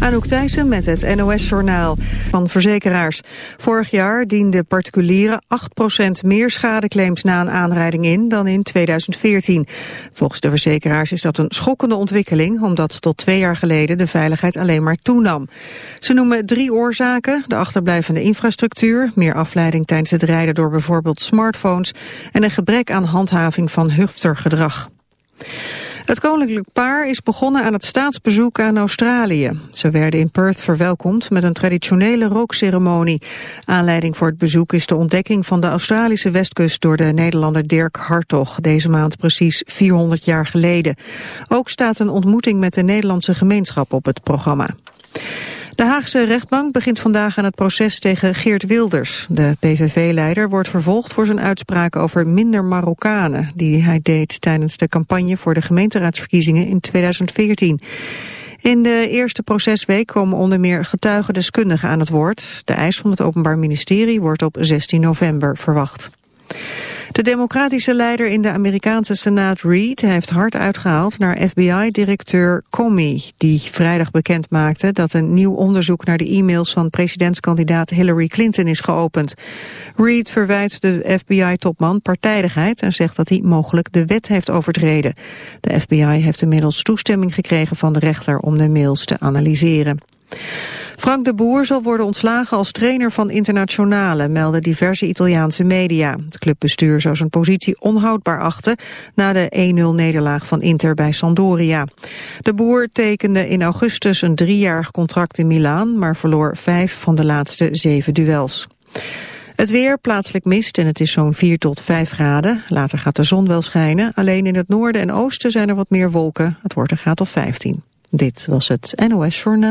Anouk Thijssen met het NOS-journaal van verzekeraars. Vorig jaar dienden particulieren 8% meer schadeclaims na een aanrijding in dan in 2014. Volgens de verzekeraars is dat een schokkende ontwikkeling... omdat tot twee jaar geleden de veiligheid alleen maar toenam. Ze noemen drie oorzaken, de achterblijvende infrastructuur... meer afleiding tijdens het rijden door bijvoorbeeld smartphones... en een gebrek aan handhaving van huftergedrag. Het koninklijk paar is begonnen aan het staatsbezoek aan Australië. Ze werden in Perth verwelkomd met een traditionele rookceremonie. Aanleiding voor het bezoek is de ontdekking van de Australische westkust door de Nederlander Dirk Hartog, deze maand precies 400 jaar geleden. Ook staat een ontmoeting met de Nederlandse gemeenschap op het programma. De Haagse rechtbank begint vandaag aan het proces tegen Geert Wilders. De PVV-leider wordt vervolgd voor zijn uitspraak over minder Marokkanen... die hij deed tijdens de campagne voor de gemeenteraadsverkiezingen in 2014. In de eerste procesweek komen onder meer getuigendeskundigen aan het woord. De eis van het Openbaar Ministerie wordt op 16 november verwacht. De democratische leider in de Amerikaanse Senaat Reid heeft hard uitgehaald naar FBI-directeur Comey, die vrijdag bekend maakte dat een nieuw onderzoek naar de e-mails van presidentskandidaat Hillary Clinton is geopend. Reid verwijt de FBI-topman partijdigheid en zegt dat hij mogelijk de wet heeft overtreden. De FBI heeft inmiddels toestemming gekregen van de rechter om de mails te analyseren. Frank de Boer zal worden ontslagen als trainer van Internationale, melden diverse Italiaanse media. Het clubbestuur zou zijn positie onhoudbaar achten na de 1-0-nederlaag van Inter bij Sampdoria. De Boer tekende in augustus een driejarig contract in Milaan, maar verloor vijf van de laatste zeven duels. Het weer, plaatselijk mist en het is zo'n 4 tot 5 graden. Later gaat de zon wel schijnen. Alleen in het noorden en oosten zijn er wat meer wolken. Het wordt een graad of 15. Dit was het NOS Journaal.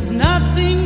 Oh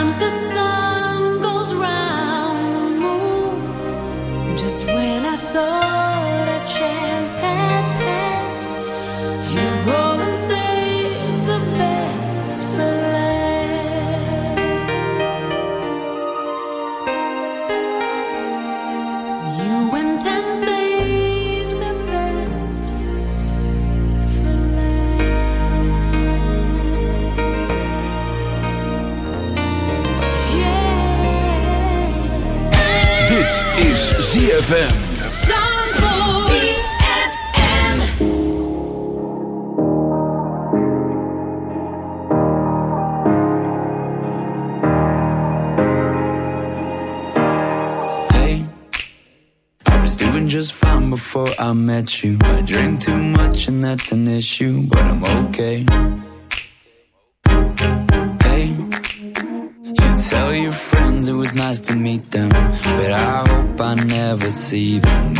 comes the sun. i was doing Just fine before I met you. I drink too much, and that's an issue. But I'm okay. see them.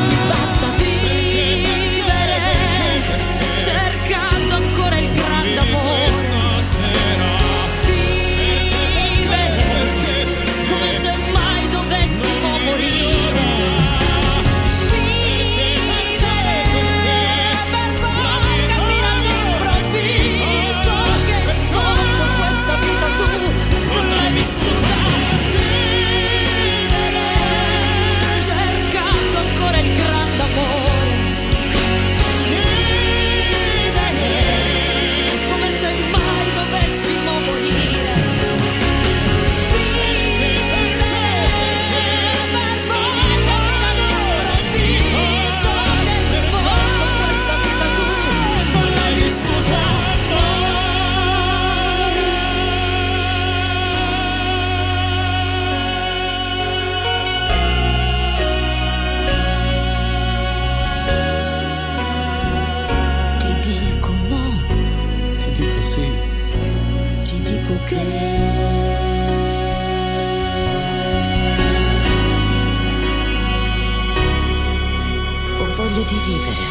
vivere.